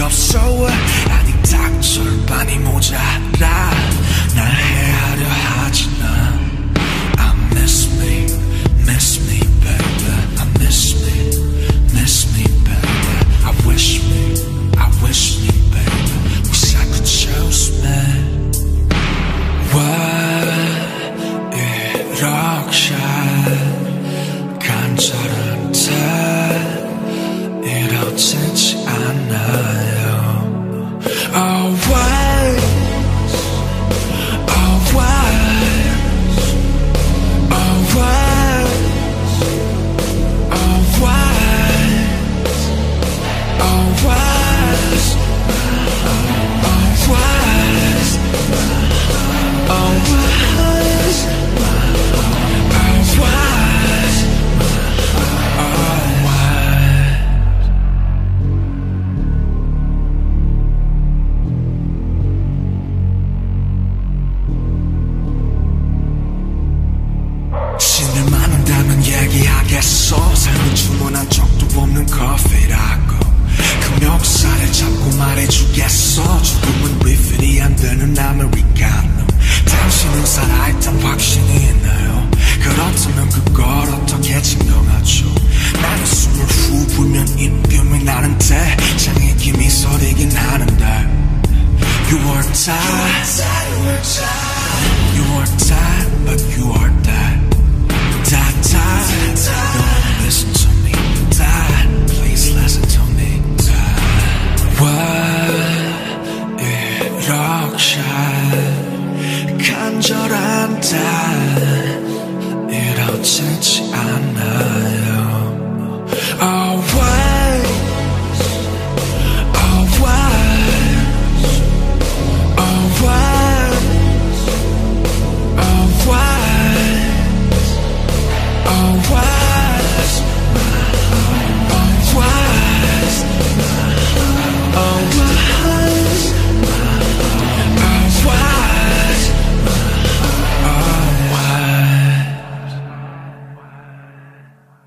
없어. 아직 모자라. 날 헤아려 하지나 I miss me, miss me baby. I miss me, miss me baby. I wish me, I wish me baby. Wish I could choose me 왜 이렇게 간절한 때 이렇게 없어. 삶은 주문한 적도 없는 커피라고. 그 멱살을 잡고 말해주겠어. 죽음은 리필이 안 되는 아메리카노 당신은 살아있단 확신이 있나요? 그렇다면 그걸 어떻게 증명하죠? 나는 숨을 후 불면 입금이 나는데 장애 김이 서리긴 하는데. You are tired You are dead, but you are dead. 간절한 달 이렇지 않아요. Oh,